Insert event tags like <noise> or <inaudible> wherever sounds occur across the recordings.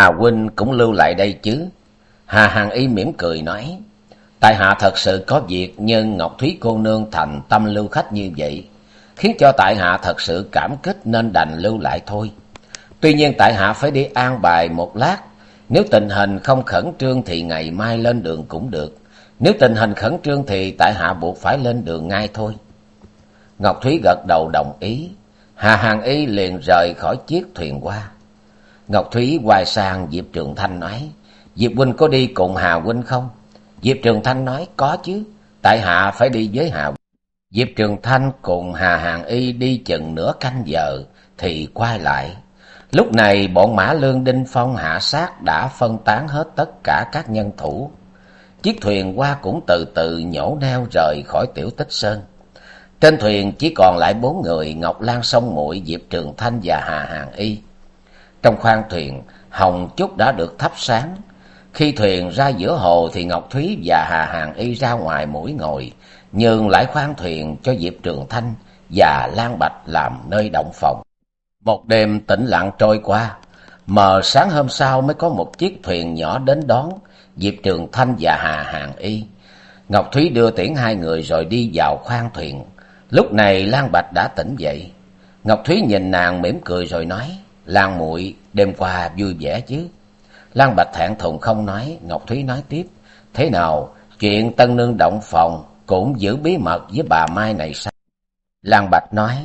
Hà huynh cũng lưu lại đây chứ? Hà Hằng Y mỉm cười nói, tại hạ thật sự có việc nhưng Ngọc Thúy cô nương thành tâm lưu khách như vậy, khiến cho tại hạ thật sự cảm kích nên đành lưu lại thôi. Tuy nhiên tại hạ phải đi an bài một lát, nếu tình hình không khẩn trương thì ngày mai lên đường cũng được. Nếu tình hình khẩn trương thì tại hạ buộc phải lên đường ngay thôi. Ngọc Thúy gật đầu đồng ý. Hà Hằng Y liền rời khỏi chiếc thuyền qua. Ngọc Thúy quay sang Diệp Trường Thanh nói, Diệp huynh có đi cùng Hà huynh không? Diệp Trường Thanh nói, có chứ, tại hạ phải đi với Hà. Diệp Trường Thanh cùng Hà Hàng Y đi chừng nửa canh giờ, thì quay lại. Lúc này bọn Mã Lương Đinh Phong hạ sát đã phân tán hết tất cả các nhân thủ. Chiếc thuyền qua cũng từ từ nhổ neo rời khỏi tiểu tích sơn. Trên thuyền chỉ còn lại bốn người Ngọc Lan Sông Muội Diệp Trường Thanh và Hà Hàng Y. Trong khoang thuyền, hồng chúc đã được thắp sáng. Khi thuyền ra giữa hồ thì Ngọc Thúy và Hà Hàng Y ra ngoài mũi ngồi, nhường lại khoang thuyền cho Diệp Trường Thanh và Lan Bạch làm nơi động phòng. Một đêm tĩnh lặng trôi qua, mờ sáng hôm sau mới có một chiếc thuyền nhỏ đến đón Diệp Trường Thanh và Hà Hàng Y. Ngọc Thúy đưa tiễn hai người rồi đi vào khoang thuyền. Lúc này Lan Bạch đã tỉnh dậy. Ngọc Thúy nhìn nàng mỉm cười rồi nói, Lan muội đêm qua vui vẻ chứ? Lan Bạch thẹn thùng không nói, Ngọc Thúy nói tiếp. Thế nào, chuyện tân nương động phòng cũng giữ bí mật với bà Mai này sao? Lan Bạch nói,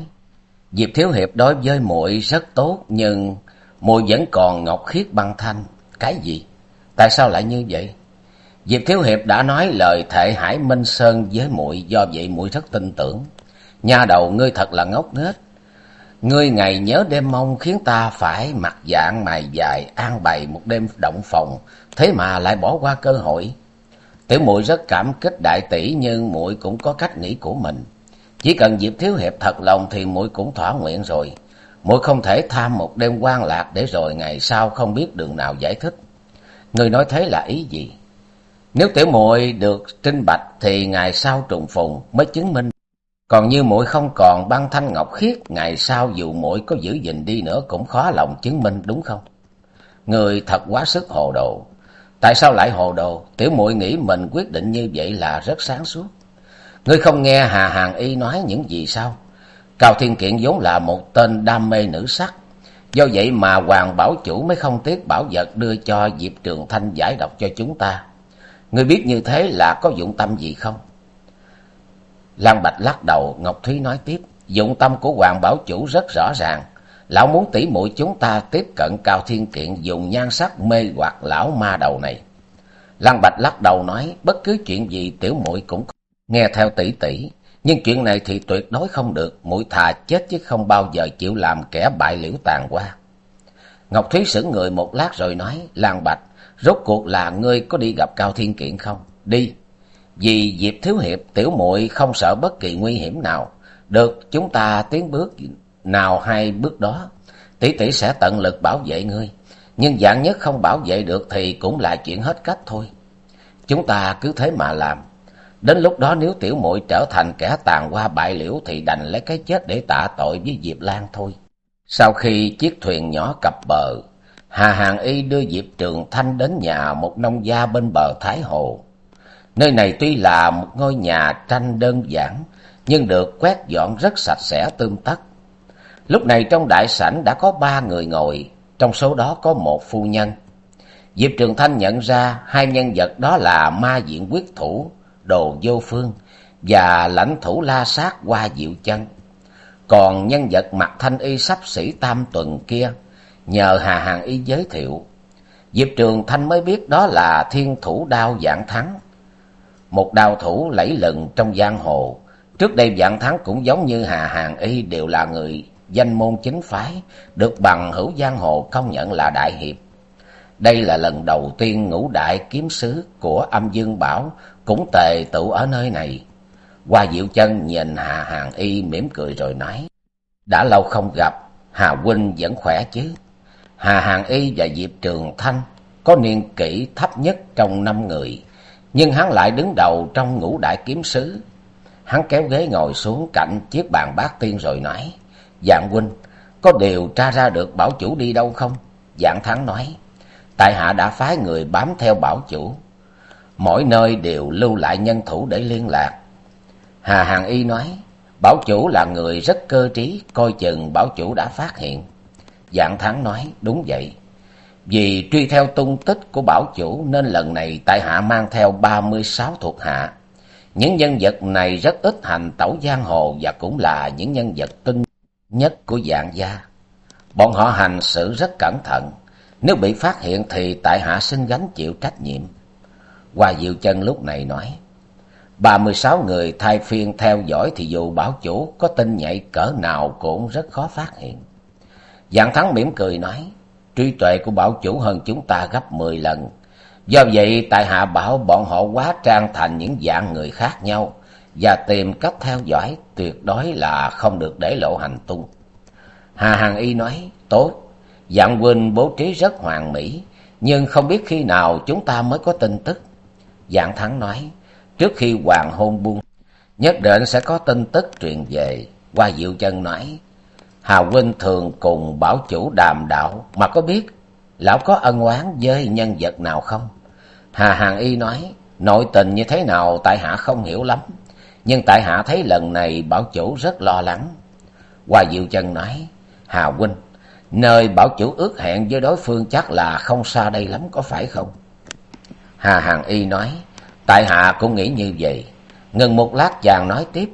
Diệp Thiếu Hiệp đối với muội rất tốt, nhưng muội vẫn còn ngọc khiết băng thanh. Cái gì? Tại sao lại như vậy? Diệp Thiếu Hiệp đã nói lời thệ Hải Minh Sơn với muội, do vậy muội rất tin tưởng. Nha đầu ngươi thật là ngốc nghếch. Ngươi ngày nhớ đêm mong khiến ta phải mặt dạng mày dài an bày một đêm động phòng, thế mà lại bỏ qua cơ hội. Tiểu muội rất cảm kích đại tỷ nhưng muội cũng có cách nghĩ của mình. Chỉ cần Diệp Thiếu Hiệp thật lòng thì muội cũng thỏa nguyện rồi. Muội không thể tham một đêm quan lạc để rồi ngày sau không biết đường nào giải thích. Ngươi nói thế là ý gì? Nếu tiểu muội được trinh bạch thì ngày sau trùng phùng mới chứng minh còn như muội không còn băng thanh ngọc khiết, ngày sau dù muội có giữ gìn đi nữa cũng khó lòng chứng minh đúng không? Người thật quá sức hồ đồ. Tại sao lại hồ đồ? Tiểu muội nghĩ mình quyết định như vậy là rất sáng suốt. Ngươi không nghe Hà Hàng Y nói những gì sao? Cao Thiên Kiện vốn là một tên đam mê nữ sắc. Do vậy mà Hoàng Bảo Chủ mới không tiếc bảo vật đưa cho Diệp Trường Thanh giải độc cho chúng ta. Ngươi biết như thế là có dụng tâm gì không? Lan Bạch lắc đầu, Ngọc Thúy nói tiếp, dụng tâm của Hoàng Bảo Chủ rất rõ ràng. Lão muốn tỉ muội chúng ta tiếp cận Cao Thiên Kiện dùng nhan sắc mê hoặc lão ma đầu này. Lan Bạch lắc đầu nói, bất cứ chuyện gì tiểu muội cũng nghe theo tỷ tỷ, nhưng chuyện này thì tuyệt đối không được, muội thà chết chứ không bao giờ chịu làm kẻ bại liễu tàn qua. Ngọc Thúy sững người một lát rồi nói, Lan Bạch, rốt cuộc là ngươi có đi gặp Cao Thiên Kiện không? Đi, vì Diệp Thiếu Hiệp tiểu muội không sợ bất kỳ nguy hiểm nào. Được chúng ta tiến bước nào hai bước đó. Tỷ tỷ sẽ tận lực bảo vệ ngươi. Nhưng dạng nhất không bảo vệ được thì cũng là chuyện hết cách thôi. Chúng ta cứ thế mà làm. Đến lúc đó nếu tiểu muội trở thành kẻ tàn qua bại liễu thì đành lấy cái chết để tạ tội với Diệp Lan thôi. Sau khi chiếc thuyền nhỏ cập bờ, Hà Hàng Y đưa Diệp Trường Thanh đến nhà một nông gia bên bờ Thái Hồ. Nơi này tuy là một ngôi nhà tranh đơn giản, nhưng được quét dọn rất sạch sẽ tươm tất. Lúc này trong đại sảnh đã có ba người ngồi, trong số đó có một phu nhân. Diệp Trường Thanh nhận ra hai nhân vật đó là ma diện quyết thủ, đồ vô phương, và lãnh thủ la sát qua diệu chân. Còn nhân vật mặt thanh y sắp sĩ tam tuần kia, nhờ Hà Hàng Y giới thiệu. Diệp Trường Thanh mới biết đó là thiên thủ đao dạng thắng, một đao thủ lẫy lừng trong giang hồ, Trước đây Vạn Thắng cũng giống như Hà Hàng Y đều là người danh môn chính phái, được bằng hữu giang hồ công nhận là đại hiệp. Đây là lần đầu tiên ngũ đại kiếm sứ của âm dương bảo cũng tề tụ ở nơi này. Hoa Diệu Chân nhìn Hà Hàng Y mỉm cười rồi nói, đã lâu không gặp, Hà Huynh vẫn khỏe chứ? Hà Hàng Y và Diệp Trường Thanh có niên kỷ thấp nhất trong năm người, nhưng hắn lại đứng đầu trong ngũ đại kiếm sứ. Hắn kéo ghế ngồi xuống cạnh chiếc bàn bát tiên rồi nói, Dạng huynh, có điều tra ra được bảo chủ đi đâu không? Dạng thắng nói, tại hạ đã phái người bám theo bảo chủ. Mỗi nơi đều lưu lại nhân thủ để liên lạc. Hà Hàng Y nói, bảo chủ là người rất cơ trí, coi chừng bảo chủ đã phát hiện. Dạng thắng nói, đúng vậy. Vì truy theo tung tích của bảo chủ nên lần này tại hạ mang theo ba mươi sáu thuộc hạ. Những nhân vật này rất ít hành tẩu giang hồ và cũng là những nhân vật tinh nhất của dạng gia. Bọn họ hành xử rất cẩn thận, nếu bị phát hiện thì tại hạ xin gánh chịu trách nhiệm. Hoa Diệu Chân lúc này nói, ba mươi sáu người thay phiên theo dõi thì dù bảo chủ có tin nhạy cỡ nào cũng rất khó phát hiện. Dạng Thắng mỉm cười nói, trí tuệ của bảo chủ hơn chúng ta gấp mười lần. Do vậy tại hạ bảo bọn họ quá trang thành những dạng người khác nhau, và tìm cách theo dõi tuyệt đối là không được để lộ hành tung. Hà Hằng Y nói, tốt, dạng huynh bố trí rất hoàn mỹ, nhưng không biết khi nào chúng ta mới có tin tức. Dạng Thắng nói, trước khi hoàng hôn buông, nhất định sẽ có tin tức truyền về. Qua Diệu Chân nói, Hà huynh thường cùng bảo chủ đàm đạo, mà có biết lão có ân oán với nhân vật nào không? Hà Hằng Y nói, nội tình như thế nào tại hạ không hiểu lắm nhưng tại hạ thấy lần này bảo chủ rất lo lắng. Hoa Diệu Chân nói, Hà huynh, nơi bảo chủ ước hẹn với đối phương chắc là không xa đây lắm có phải không? Hà Hàng Y nói, tại hạ cũng nghĩ như vậy. Ngừng một lát chàng nói tiếp,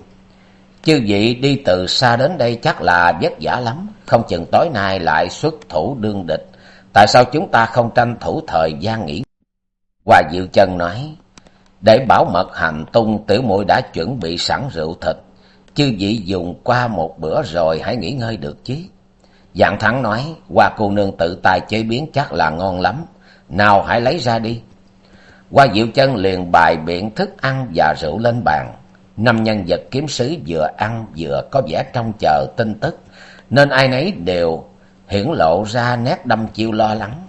chư vị đi từ xa đến đây chắc là vất vả lắm, không chừng tối nay lại xuất thủ đương địch. Tại sao chúng ta không tranh thủ thời gian nghỉ? hòa Diệu Chân nói, để bảo mật hành tung tiểu muội đã chuẩn bị sẵn rượu thịt. Chư vị dùng qua một bữa rồi hãy nghỉ ngơi được chứ. Dạng thắng nói, qua cô nương tự tay chế biến chắc là ngon lắm. Nào hãy lấy ra đi. Qua diệu chân liền bài biện thức ăn và rượu lên bàn. Năm nhân vật kiếm sứ vừa ăn vừa có vẻ trông chờ tin tức. Nên ai nấy đều hiển lộ ra nét đâm chiêu lo lắng.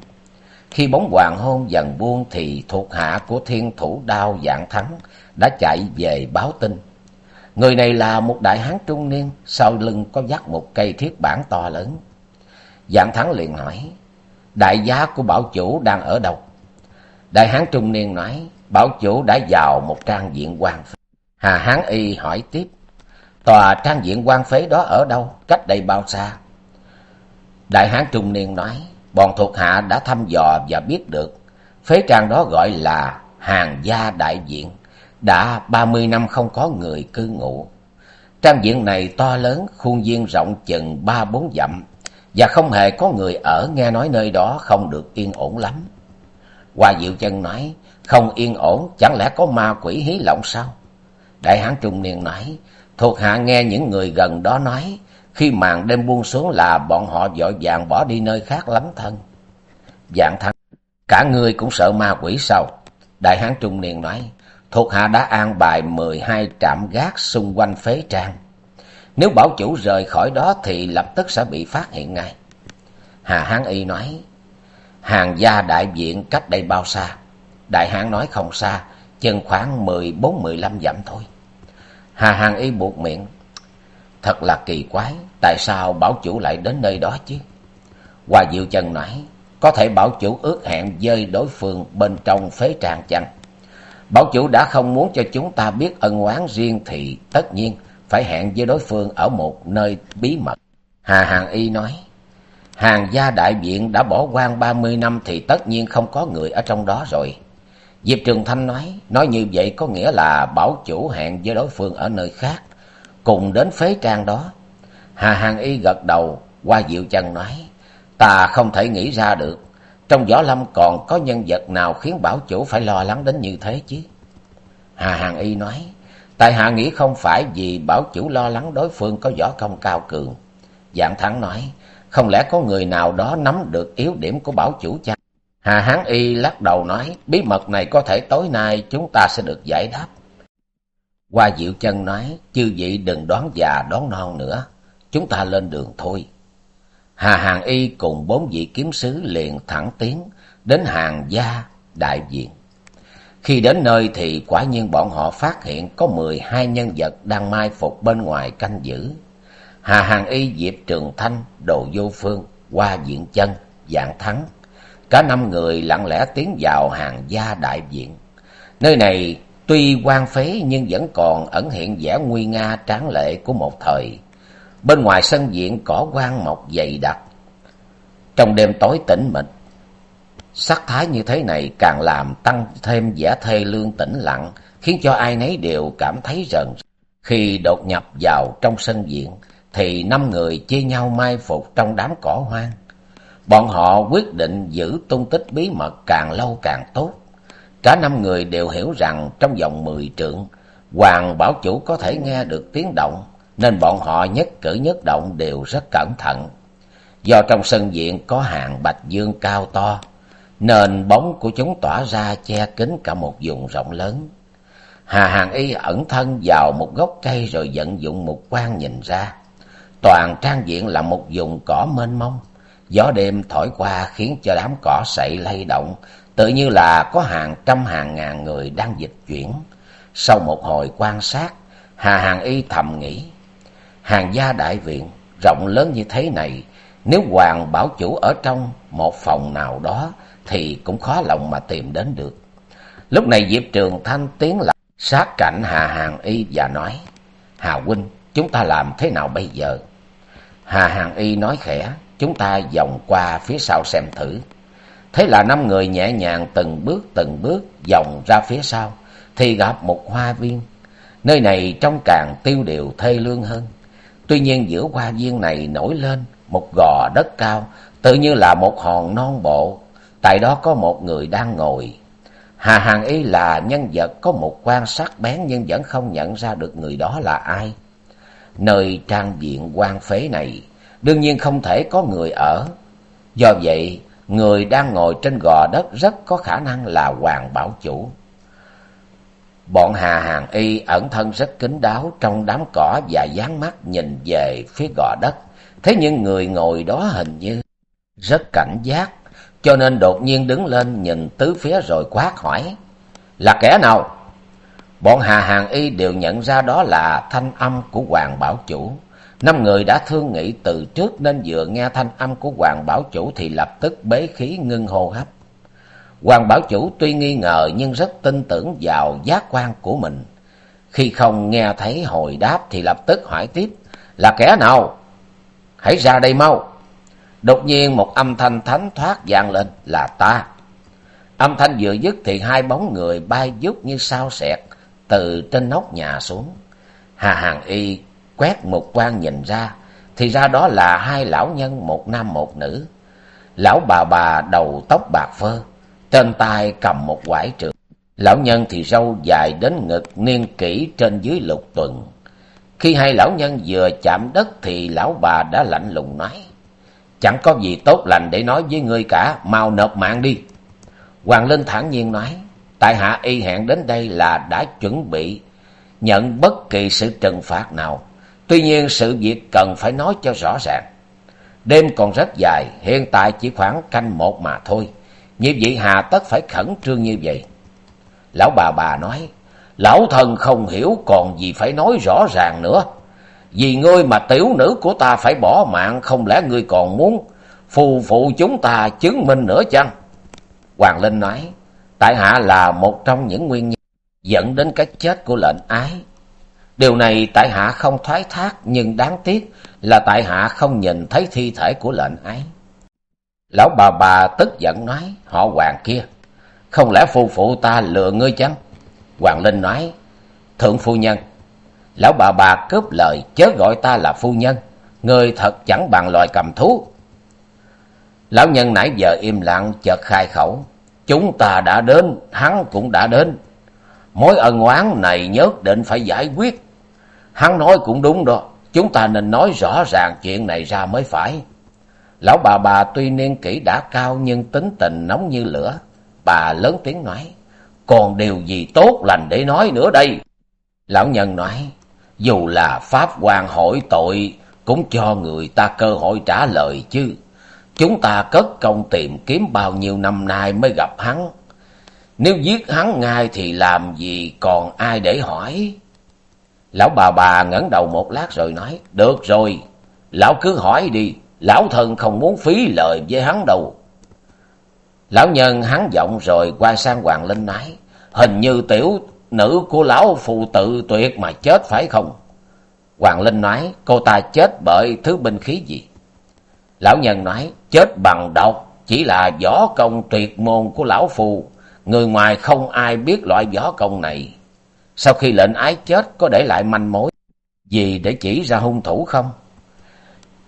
Khi bóng hoàng hôn dần buông thì thuộc hạ của thiên thủ đao dạng thắng đã chạy về báo tin. Người này là một đại hán trung niên, sau lưng có dắt một cây thiết bản to lớn. Dạng thắng liền hỏi, đại giá của bảo chủ đang ở đâu? Đại hán trung niên nói, bảo chủ đã vào một trang diện quan. Hà hán y hỏi tiếp, tòa trang diện quan phế đó ở đâu, cách đây bao xa? Đại hán trung niên nói, bọn thuộc hạ đã thăm dò và biết được phế trang đó gọi là hàng gia đại diện đã ba mươi năm không có người cư ngụ. Trang diện này to lớn khuôn viên rộng chừng ba bốn dặm và không hề có người ở nghe nói nơi đó không được yên ổn lắm. Hoa diệu chân nói không yên ổn chẳng lẽ có ma quỷ hí lộng sao? Đại hán trung niên nói thuộc hạ nghe những người gần đó nói khi màn đêm buông xuống là bọn họ vội vàng bỏ đi nơi khác lắm thân. Dạng thắng, cả ngươi cũng sợ ma quỷ sao? Đại hán trung niên nói, thuộc hạ đã an bài mười hai trạm gác xung quanh phế trang. Nếu bảo chủ rời khỏi đó thì lập tức sẽ bị phát hiện ngay. Hà Hán Y nói, hàng gia đại viện cách đây bao xa? Đại hán nói không xa, chừng khoảng mười bốn mười lăm dặm thôi. Hà hàng Y buộc miệng, Thật là kỳ quái, tại sao bảo chủ lại đến nơi đó chứ? Hoa Diệu Chân nói, có thể bảo chủ ước hẹn với đối phương bên trong phế tràng chăng? Bảo chủ đã không muốn cho chúng ta biết ân oán riêng thì tất nhiên phải hẹn với đối phương ở một nơi bí mật. Hà Hàng Y nói, hàng gia đại viện đã bỏ quan ba mươi năm thì tất nhiên không có người ở trong đó rồi. Diệp Trường Thanh nói, nói như vậy có nghĩa là bảo chủ hẹn với đối phương ở nơi khác cùng đến phế trang đó. Hà Hàng Y gật đầu, qua Diệu Chân nói, ta không thể nghĩ ra được, trong võ lâm còn có nhân vật nào khiến bảo chủ phải lo lắng đến như thế chứ? Hà Hàng Y nói, tại hạ nghĩ không phải vì bảo chủ lo lắng đối phương có võ công cao cường dạng thắng nói không lẽ có người nào đó nắm được yếu điểm của bảo chủ chăng hà hán y lắc đầu nói, bí mật này có thể tối nay chúng ta sẽ được giải đáp. Hoa diệu chân nói, chư vị đừng đoán già đoán non nữa, chúng ta lên đường thôi. Hà hàng y cùng bốn vị kiếm sứ liền thẳng tiến đến hàng gia đại viện. Khi đến nơi thì quả nhiên bọn họ phát hiện có mười hai nhân vật đang mai phục bên ngoài canh giữ. Hà hàng y diệp trường thanh, đồ vô phương, hoa diện chân, dạng thắng cả năm người lặng lẽ tiến vào hàng gia đại viện. Nơi này tuy quan phế nhưng vẫn còn ẩn hiện vẻ nguy nga tráng lệ của một thời. Bên ngoài sân viện cỏ quan mọc dày đặc. Trong đêm tối tĩnh mịch, sắc thái như thế này càng làm tăng thêm vẻ thê lương tĩnh lặng, khiến cho ai nấy đều cảm thấy rần khi đột nhập vào trong sân viện, thì năm người chia nhau mai phục trong đám cỏ hoang bọn họ quyết định giữ tung tích bí mật càng lâu càng tốt. Cả năm người đều hiểu rằng trong vòng mười trượng, hoàng bảo chủ có thể nghe được tiếng động, nên bọn họ nhất cử nhất động đều rất cẩn thận. Do trong sân viện có hàng bạch dương cao to nên bóng của chúng tỏa ra che kín cả một vùng rộng lớn. Hà hàng y ẩn thân vào một gốc cây rồi vận dụng một quan nhìn ra. Toàn trang diện là một vùng cỏ mênh mông gió đêm thổi qua khiến cho đám cỏ sậy lay động, tự như là có hàng trăm hàng ngàn người đang dịch chuyển. Sau một hồi quan sát, hà hàng y thầm nghĩ, hàng gia đại viện, rộng lớn như thế này, nếu hoàng bảo chủ ở trong một phòng nào đó thì cũng khó lòng mà tìm đến được. Lúc này diệp trường thanh tiến lại sát cạnh hà hàng y và nói, hà huynh, chúng ta làm thế nào bây giờ? Hà hàng y nói khẽ chúng ta vòng qua phía sau xem thử. Thế là năm người nhẹ nhàng từng bước từng bước vòng ra phía sau, thì gặp một hoa viên. Nơi này trông càng tiêu điều thê lương hơn. Tuy nhiên giữa hoa viên này nổi lên một gò đất cao, tự như là một hòn non bộ. Tại đó có một người đang ngồi. Hà hàn y là nhân vật có một quan sát bén nhưng vẫn không nhận ra được người đó là ai. Nơi trang viện quan phế này đương nhiên không thể có người ở. Do vậy, người đang ngồi trên gò đất rất có khả năng là hoàng bảo chủ. Bọn hà hàng y ẩn thân rất kín đáo trong đám cỏ và dán mắt nhìn về phía gò đất. Thế nhưng người ngồi đó hình như rất cảnh giác, cho nên đột nhiên đứng lên nhìn tứ phía rồi quát hỏi, là kẻ nào? Bọn hà hàng y đều nhận ra đó là thanh âm của hoàng bảo chủ năm người đã thương nghị từ trước nên vừa nghe thanh âm của hoàng bảo chủ thì lập tức bế khí ngưng hô hấp. Hoàng bảo chủ tuy nghi ngờ nhưng rất tin tưởng vào giác quan của mình. Khi không nghe thấy hồi đáp thì lập tức hỏi tiếp, là kẻ nào? Hãy ra đây mau. Đột nhiên một âm thanh thánh thoát vang lên, là ta. Âm thanh vừa dứt thì hai bóng người bay vút như sao xẹt từ trên nóc nhà xuống. Hà hàng y quét một quan nhìn ra, thì ra đó là hai lão nhân, một nam, một nữ. Lão bà bà đầu tóc bạc phơ, trên tay cầm một quải trượng lão nhân thì râu dài đến ngực, niên kỷ trên dưới lục tuần. Khi hai lão nhân vừa chạm đất thì lão bà đã lạnh lùng nói, chẳng có gì tốt lành để nói với ngươi cả, mau nộp mạng đi. Hoàng linh thản nhiên nói, tại hạ y hẹn đến đây là đã chuẩn bị, nhận bất kỳ sự trừng phạt nào tuy nhiên sự việc cần phải nói cho rõ ràng. Đêm còn rất dài, hiện tại chỉ khoảng canh một mà thôi. Như vậy hà tất phải khẩn trương như vậy. Lão bà bà nói, lão thần không hiểu còn gì phải nói rõ ràng nữa. Vì ngươi mà tiểu nữ của ta phải bỏ mạng, không lẽ ngươi còn muốn phù phụ chúng ta chứng minh nữa chăng? Hoàng linh nói, tại hạ là một trong những nguyên nhân dẫn đến cái chết của lệnh ái điều này tại hạ không thoái thác, nhưng đáng tiếc là tại hạ không nhìn thấy thi thể của lệnh ấy. Lão bà bà tức giận nói, họ hoàng kia, không lẽ phu phụ ta lừa ngươi chăng? Hoàng linh nói, thượng phu nhân, lão bà bà cướp lời chớ gọi ta là phu nhân, ngươi thật chẳng bằng loài cầm thú. Lão nhân nãy giờ im lặng, chợt khai khẩu, chúng ta đã đến, hắn cũng đã đến mối ân oán này nhất định phải giải quyết. Hắn nói cũng đúng đó. Chúng ta nên nói rõ ràng chuyện này ra mới phải. Lão bà bà tuy niên kỷ đã cao nhưng tính tình nóng như lửa. Bà lớn tiếng nói, còn điều gì tốt lành để nói nữa đây? Lão nhân nói, dù là pháp quan hỏi tội, cũng cho người ta cơ hội trả lời chứ. Chúng ta cất công tìm kiếm bao nhiêu năm nay mới gặp hắn nếu giết hắn ngay thì làm gì còn ai để hỏi? Lão bà bà ngẩng đầu một lát rồi nói, được rồi, lão cứ hỏi đi, lão thân không muốn phí lời với hắn đâu. Lão nhân hắn giọng rồi quay sang hoàng linh nói, hình như tiểu nữ của lão phụ tự tuyệt mà chết phải không? Hoàng linh nói, cô ta chết bởi thứ binh khí gì? Lão nhân nói, chết bằng độc, chỉ là võ công tuyệt môn của lão phù người ngoài không ai biết loại võ công này. Sau khi lệnh ái chết, có để lại manh mối gì để chỉ ra hung thủ không?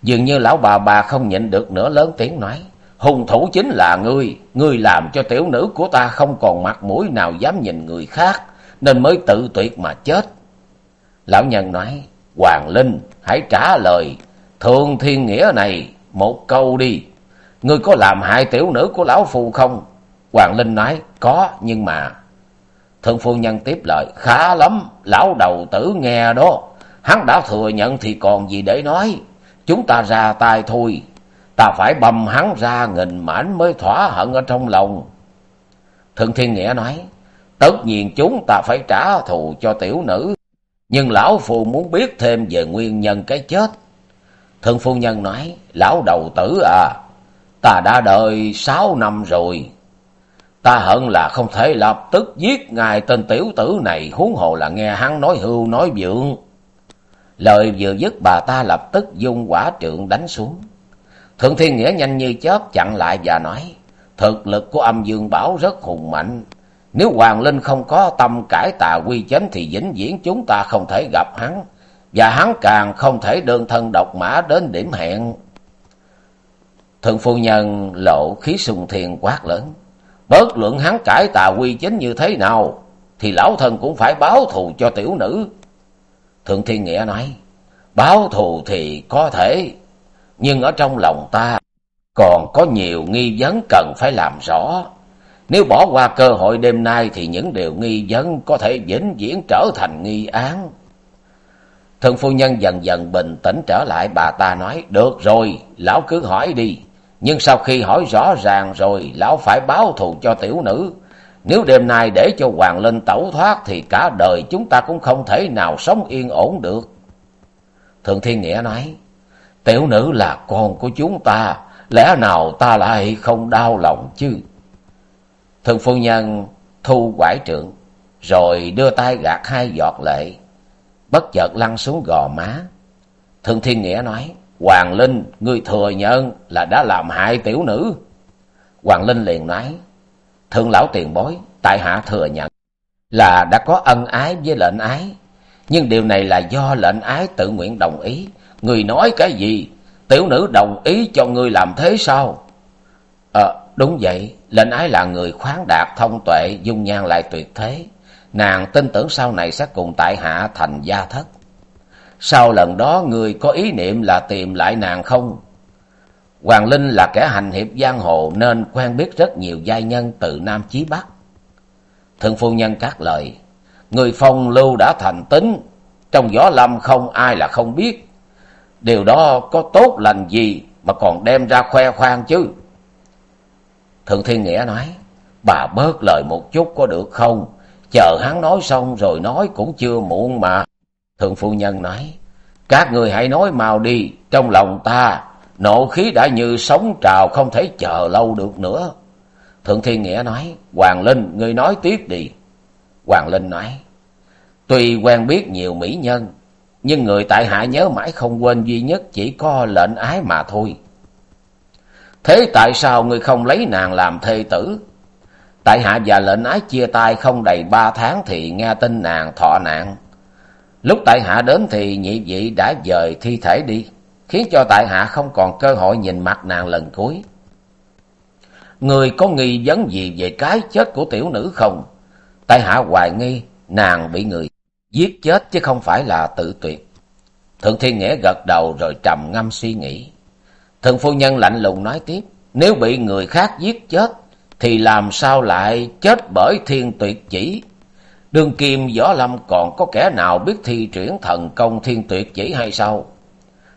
Dường như lão bà bà không nhịn được nữa lớn tiếng nói, hung thủ chính là ngươi ngươi làm cho tiểu nữ của ta không còn mặt mũi nào dám nhìn người khác, nên mới tự tuyệt mà chết. Lão nhân nói, hoàng linh, hãy trả lời. Thường thiên nghĩa này, một câu đi. Ngươi có làm hại tiểu nữ của lão phù không? Hoàng linh nói, có, nhưng mà thượng phu nhân tiếp lời, khá lắm, lão đầu tử nghe đó. Hắn đã thừa nhận thì còn gì để nói. Chúng ta ra tay thôi. Ta phải bầm hắn ra nghìn mảnh mới thỏa hận ở trong lòng. Thượng thiên nghĩa nói, tất nhiên chúng ta phải trả thù cho tiểu nữ, nhưng lão phu muốn biết thêm về nguyên nhân cái chết. Thượng phu nhân nói, lão đầu tử à ta đã đợi sáu năm rồi ta hận là không thể lập tức giết ngài tên tiểu tử này. Huống hồ là nghe hắn nói hưu, nói vượng. Lời vừa dứt, bà ta lập tức dung quả trượng đánh xuống. Thượng thiên nghĩa nhanh như chớp chặn lại và nói, thực lực của âm dương bảo rất hùng mạnh. Nếu hoàng linh không có tâm cải tà quy chánh thì vĩnh viễn chúng ta không thể gặp hắn, và hắn càng không thể đơn thân độc mã đến điểm hẹn. Thượng phu nhân lộ khí sùng thiền quát lớn bớt lượng hắn cải tà quy chính như thế nào, thì lão thân cũng phải báo thù cho tiểu nữ. Thượng thiên nghĩa nói, báo thù thì có thể, nhưng ở trong lòng ta còn có nhiều nghi vấn cần phải làm rõ. Nếu bỏ qua cơ hội đêm nay thì những điều nghi vấn có thể vĩnh viễn trở thành nghi án. Thượng phu nhân dần dần bình tĩnh trở lại, bà ta nói, được rồi, lão cứ hỏi đi nhưng sau khi hỏi rõ ràng rồi, lão phải báo thù cho tiểu nữ. Nếu đêm nay để cho hoàng linh tẩu thoát, thì cả đời chúng ta cũng không thể nào sống yên ổn được. Thượng thiên nghĩa nói, tiểu nữ là con của chúng ta, lẽ nào ta lại không đau lòng chứ? Thượng phu nhân thu quải trượng, rồi đưa tay gạt hai giọt lệ, bất chợt lăn xuống gò má. Thượng thiên nghĩa nói hoàng linh, ngươi thừa nhận là đã làm hại tiểu nữ. Hoàng linh liền nói thượng lão tiền bối, tại hạ thừa nhận là đã có ân ái với lệnh ái, nhưng điều này là do lệnh ái tự nguyện đồng ý. Người nói cái gì? Tiểu nữ đồng ý cho ngươi làm thế sao? Ờ đúng vậy, lệnh ái là người khoáng đạt thông tuệ, dung nhan lại tuyệt thế. Nàng tin tưởng sau này sẽ cùng tại hạ thành gia thất sau lần đó người có ý niệm là tìm lại nàng không? Hoàng linh là kẻ hành hiệp giang hồ nên quen biết rất nhiều giai nhân từ nam chí bắc. Thượng phu nhân các lời, người phong lưu đã thành tính, trong gió lâm không ai là không biết. Điều đó có tốt lành gì mà còn đem ra khoe khoang chứ? Thượng thiên nghĩa nói, bà bớt lời một chút có được không? Chờ hắn nói xong rồi nói cũng chưa muộn mà thượng phu nhân nói, các người hãy nói mau đi, trong lòng ta, nộ khí đã như sóng trào không thể chờ lâu được nữa. Thượng thiên nghĩa nói, hoàng linh, ngươi nói tiếp đi. Hoàng linh nói, tuy quen biết nhiều mỹ nhân, nhưng người tại hạ nhớ mãi không quên duy nhất chỉ có lệnh ái mà thôi. Thế tại sao ngươi không lấy nàng làm thê tử? Tại hạ và lệnh ái chia tay không đầy ba tháng thì nghe tin nàng thọ nạn lúc tại hạ đến thì nhị vị đã dời thi thể đi khiến cho tại hạ không còn cơ hội nhìn mặt nàng lần cuối người có nghi vấn gì về cái chết của tiểu nữ không tại hạ hoài nghi nàng bị người giết chết chứ không phải là tự tuyệt. Thượng Thiên Nghĩa gật đầu rồi trầm ngâm suy nghĩ. Thượng phu nhân lạnh lùng nói tiếp, nếu bị người khác giết chết, thì làm sao lại chết bởi thiên tuyệt chỉ? Đương kim võ lâm còn có kẻ nào biết thi triển thần công thiên tuyệt chỉ hay sao?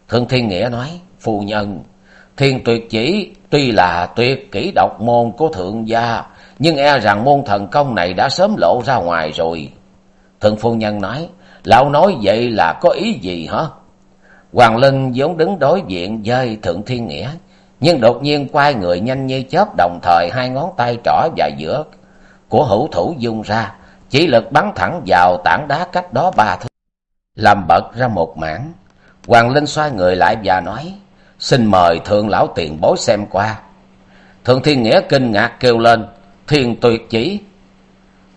Thượng Thiên Nghĩa nói, phu nhân, thiên tuyệt chỉ tuy là tuyệt kỹ độc môn của thượng gia, nhưng e rằng môn thần công này đã sớm lộ ra ngoài rồi. Thượng phu nhân nói, lão nói vậy là có ý gì hả? Hoàng Linh vốn đứng đối diện với Thượng Thiên Nghĩa, nhưng đột nhiên quay người nhanh như chớp đồng thời hai ngón tay trỏ và giữa của hữu thủ dung ra, chỉ lực bắn thẳng vào tảng đá cách đó ba thước, làm bật ra một mảng. Hoàng Linh xoay người lại và nói, xin mời thượng lão tiền bối xem qua. Thượng Thiên Nghĩa kinh ngạc kêu lên, thiên tuyệt chỉ.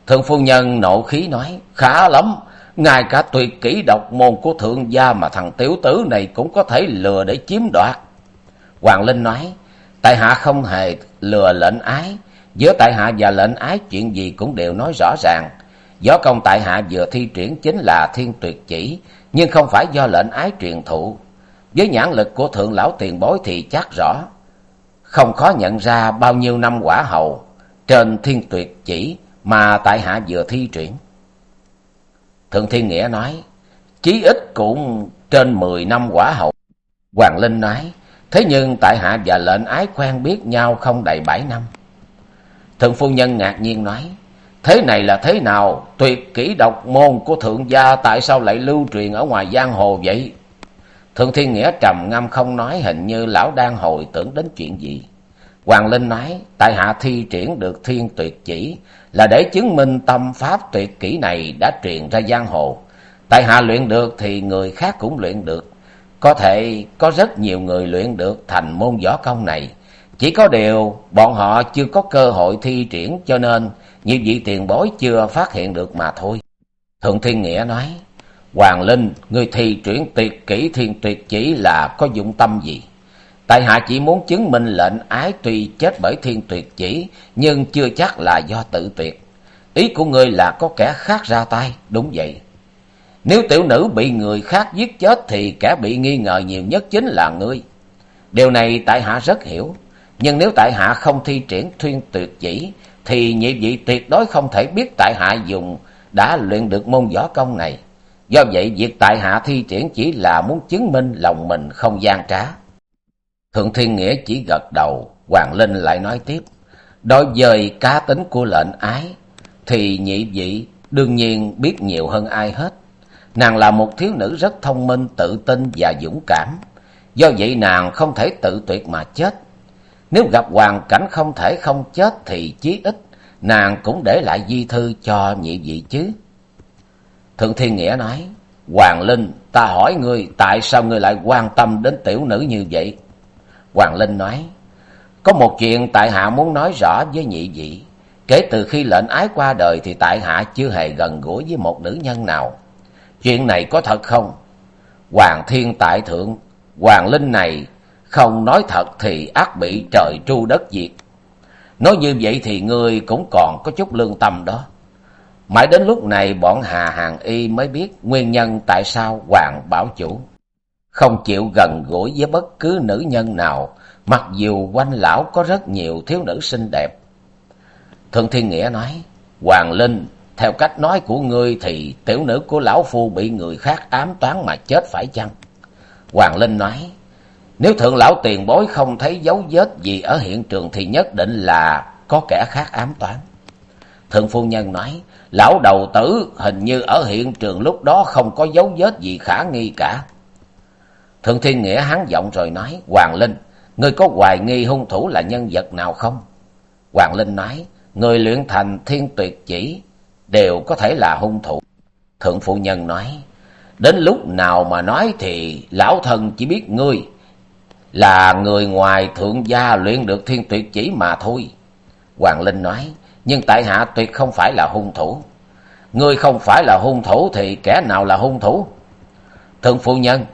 Thượng phu nhân nộ khí nói, khá lắm, ngay cả tuyệt kỹ độc môn của thượng gia mà thằng tiểu tử này cũng có thể lừa để chiếm đoạt. Hoàng Linh nói, tại hạ không hề lừa lệnh ái, giữa tại hạ và lệnh ái chuyện gì cũng đều nói rõ ràng. Gió công tại hạ vừa thi triển chính là thiên tuyệt chỉ, nhưng không phải do lệnh ái truyền thụ. Với nhãn lực của thượng lão tiền bối thì chắc rõ, không khó nhận ra bao nhiêu năm quả hậu trên thiên tuyệt chỉ mà tại hạ vừa thi triển. Thượng Thiên Nghĩa nói, chí ít cũng trên mười năm quả hậu. Hoàng Linh nói, thế nhưng tại hạ và lệnh ái quen biết nhau không đầy bảy năm. Thượng Phu Nhân ngạc nhiên nói, thế này là thế nào? Tuyệt kỹ độc môn của thượng gia tại sao lại lưu truyền ở ngoài giang hồ vậy? Thượng Thiên Nghĩa trầm ngâm không nói hình như lão đang hồi tưởng đến chuyện gì. Hoàng Linh nói, tại hạ thi triển được thiên tuyệt chỉ là để chứng minh tâm pháp tuyệt kỹ này đã truyền ra giang hồ. Tại hạ luyện được thì người khác cũng luyện được. Có thể có rất nhiều người luyện được thành môn võ công này. Chỉ có điều bọn họ chưa có cơ hội thi triển cho nên nhiều vị tiền bối chưa phát hiện được mà thôi. Thượng Thiên Nghĩa nói, Hoàng Linh, người thi triển tuyệt kỹ thiên tuyệt chỉ là có dụng tâm gì? Tại hạ chỉ muốn chứng minh lệnh ái tuy chết bởi thiên tuyệt chỉ, nhưng chưa chắc là do tự tuyệt. Ý của ngươi là có kẻ khác ra tay, đúng vậy. Nếu tiểu nữ bị người khác giết chết thì kẻ bị nghi ngờ nhiều nhất chính là ngươi. Điều này tại hạ rất hiểu, nhưng nếu tại hạ không thi triển thiên tuyệt chỉ, thì nhị vị tuyệt đối không thể biết tại hạ dùng đã luyện được môn võ công này. Do vậy việc tại hạ thi triển chỉ là muốn chứng minh lòng mình không gian trá. Thượng Thiên Nghĩa chỉ gật đầu, Hoàng Linh lại nói tiếp. Đối với cá tính của lệnh ái, thì nhị vị đương nhiên biết nhiều hơn ai hết. Nàng là một thiếu nữ rất thông minh, tự tin và dũng cảm. Do vậy nàng không thể tự tuyệt mà chết. Nếu gặp hoàn cảnh không thể không chết thì chí ít nàng cũng để lại di thư cho nhị vị chứ. Thượng Thiên Nghĩa nói, Hoàng Linh, ta hỏi ngươi tại sao ngươi lại quan tâm đến tiểu nữ như vậy? Hoàng Linh nói, có một chuyện tại hạ muốn nói rõ với nhị vị. Kể từ khi lệnh ái qua đời thì tại hạ chưa hề gần gũi với một nữ nhân nào. Chuyện này có thật không? Hoàng thiên tại thượng, Hoàng Linh này không nói thật thì ác bị trời tru đất diệt. Nói như vậy thì ngươi cũng còn có chút lương tâm đó. Mãi đến lúc này bọn Hà Hàng Y mới biết nguyên nhân tại sao Hoàng Bảo Chủ không chịu gần gũi với bất cứ nữ nhân nào, mặc dù quanh lão có rất nhiều thiếu nữ xinh đẹp. Thượng Thiên Nghĩa nói, Hoàng Linh, theo cách nói của ngươi thì tiểu nữ của lão phu bị người khác ám toán mà chết phải chăng? Hoàng Linh nói, nếu thượng lão tiền bối không thấy dấu vết gì ở hiện trường thì nhất định là có kẻ khác ám toán. Thượng phu nhân nói, lão đầu tử hình như ở hiện trường lúc đó không có dấu vết gì khả nghi cả. Thượng Thiên Nghĩa hắn giọng rồi nói, Hoàng Linh, ngươi có hoài nghi hung thủ là nhân vật nào không? Hoàng Linh nói, người luyện thành thiên tuyệt chỉ đều có thể là hung thủ. Thượng phu Nhân nói, đến lúc nào mà nói thì lão thần chỉ biết ngươi là người ngoài thượng gia luyện được thiên tuyệt chỉ mà thôi. Hoàng Linh nói, nhưng tại hạ tuyệt không phải là hung thủ. Ngươi không phải là hung thủ thì kẻ nào là hung thủ? Thượng Phụ Nhân,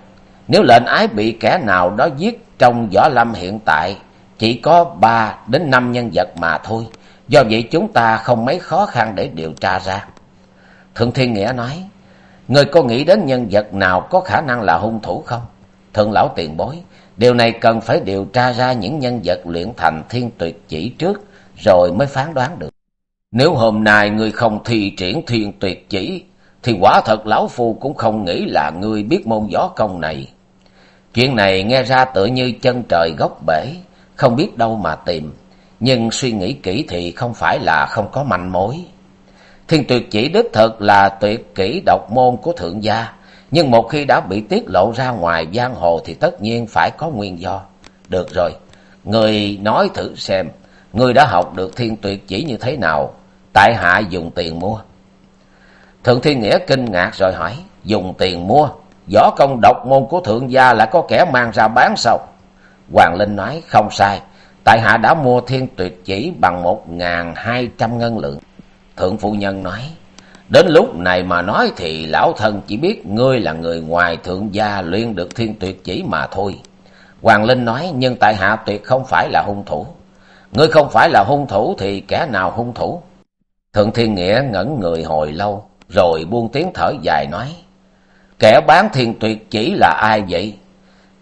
nếu lệnh ái bị kẻ nào đó giết trong võ lâm hiện tại, chỉ có ba đến năm nhân vật mà thôi. Do vậy chúng ta không mấy khó khăn để điều tra ra. Thượng Thiên Nghĩa nói, Người có nghĩ đến nhân vật nào có khả năng là hung thủ không? Thượng lão tiền bối, điều này cần phải điều tra ra những nhân vật luyện thành thiên tuyệt chỉ trước, rồi mới phán đoán được. Nếu hôm nay người không thi triển thiên tuyệt chỉ, thì quả thật lão phu cũng không nghĩ là người biết môn võ công này. Chuyện này nghe ra tựa như chân trời góc bể, không biết đâu mà tìm, nhưng suy nghĩ kỹ thì không phải là không có manh mối. Thiên tuyệt chỉ đích thực là tuyệt kỹ độc môn của thượng gia, nhưng một khi đã bị tiết lộ ra ngoài giang hồ thì tất nhiên phải có nguyên do. Được rồi, người nói thử xem, người đã học được thiên tuyệt chỉ như thế nào, tại hạ dùng tiền mua. Thượng Thiên Nghĩa kinh ngạc rồi hỏi, dùng tiền mua, võ công độc môn của thượng gia lại có kẻ mang ra bán sao? Hoàng Linh nói, không sai, tại hạ đã mua thiên tuyệt chỉ bằng một ngàn hai trăm ngân lượng. Thượng Phu Nhân nói, đến lúc này mà nói thì lão thân chỉ biết ngươi là người ngoài thượng gia luyện được thiên tuyệt chỉ mà thôi. Hoàng Linh nói, nhưng tại hạ tuyệt không phải là hung thủ. Ngươi không phải là hung thủ thì kẻ nào hung thủ? Thượng Thiên Nghĩa ngẩn người hồi lâu, rồi buông tiếng thở dài nói, kẻ bán thiên tuyệt chỉ là ai vậy?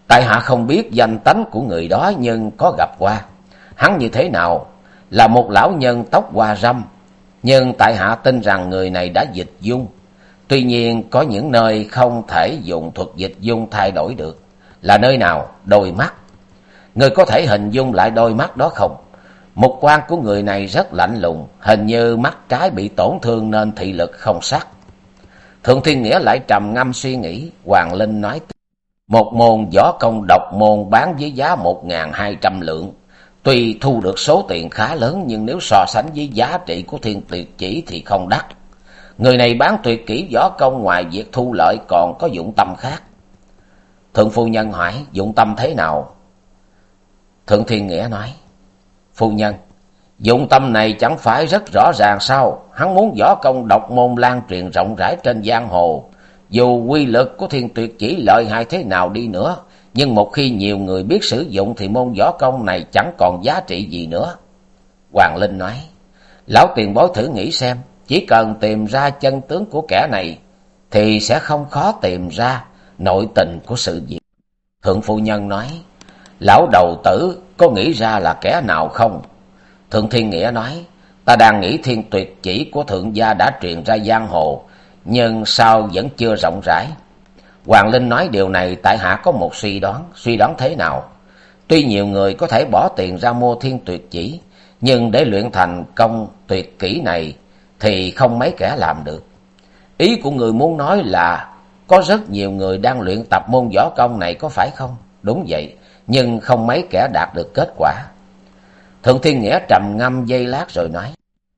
Tại hạ không biết danh tánh của người đó nhưng có gặp qua. Hắn như thế nào? Là một lão nhân tóc hoa râm, nhưng tại hạ tin rằng người này đã dịch dung. Tuy nhiên có những nơi không thể dùng thuật dịch dung thay đổi được. Là nơi nào? Đôi mắt. Người có thể hình dung lại đôi mắt đó không? Một quan của người này rất lạnh lùng, hình như mắt trái bị tổn thương nên thị lực không sắc. Thượng Thiên Nghĩa lại trầm ngâm suy nghĩ, Hoàng Linh nói một môn võ công độc môn bán với giá một hai trăm lượng. Tuy thu được số tiền khá lớn nhưng nếu so sánh với giá trị của thiên tuyệt chỉ thì không đắt. Người này bán tuyệt kỹ võ công ngoài việc thu lợi còn có dụng tâm khác. Thượng phu nhân hỏi dụng tâm thế nào? Thượng Thiên Nghĩa nói, Phu nhân, dụng tâm này chẳng phải rất rõ ràng sao? Hắn muốn võ công độc môn lan truyền rộng rãi trên giang hồ. Dù quy lực của thiên tuyệt chỉ lợi hại thế nào đi nữa, nhưng một khi nhiều người biết sử dụng thì môn võ công này chẳng còn giá trị gì nữa. Hoàng Linh nói, lão tiền bối thử nghĩ xem, chỉ cần tìm ra chân tướng của kẻ này, thì sẽ không khó tìm ra nội tình của sự việc. Thượng phu nhân nói, lão đầu tử có nghĩ ra là kẻ nào không? Thượng Thiên Nghĩa nói, ta đang nghĩ thiên tuyệt chỉ của thượng gia đã truyền ra giang hồ, nhưng sao vẫn chưa rộng rãi? Hoàng Linh nói điều này tại hạ có một suy đoán, suy đoán thế nào? Tuy nhiều người có thể bỏ tiền ra mua thiên tuyệt chỉ, nhưng để luyện thành công tuyệt kỹ này thì không mấy kẻ làm được. Ý của người muốn nói là có rất nhiều người đang luyện tập môn võ công này có phải không? Đúng vậy, nhưng không mấy kẻ đạt được kết quả. Thượng Thiên Nghĩa trầm ngâm giây lát rồi nói,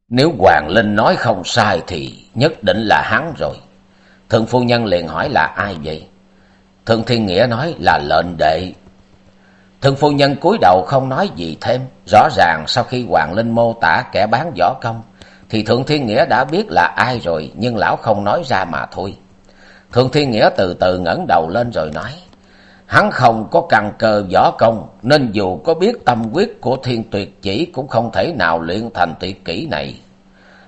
nếu Hoàng Linh nói không sai thì nhất định là hắn rồi. Thượng phu nhân liền hỏi là ai vậy? Thượng Thiên Nghĩa nói là lệnh đệ. Thượng phu nhân cúi đầu không nói gì thêm. Rõ ràng sau khi Hoàng Linh mô tả kẻ bán võ công, thì Thượng Thiên Nghĩa đã biết là ai rồi, nhưng lão không nói ra mà thôi. Thượng Thiên Nghĩa từ từ ngẩng đầu lên rồi nói, hắn không có căn cơ võ công, nên dù có biết tâm quyết của thiên tuyệt chỉ cũng không thể nào luyện thành tuyệt kỹ này.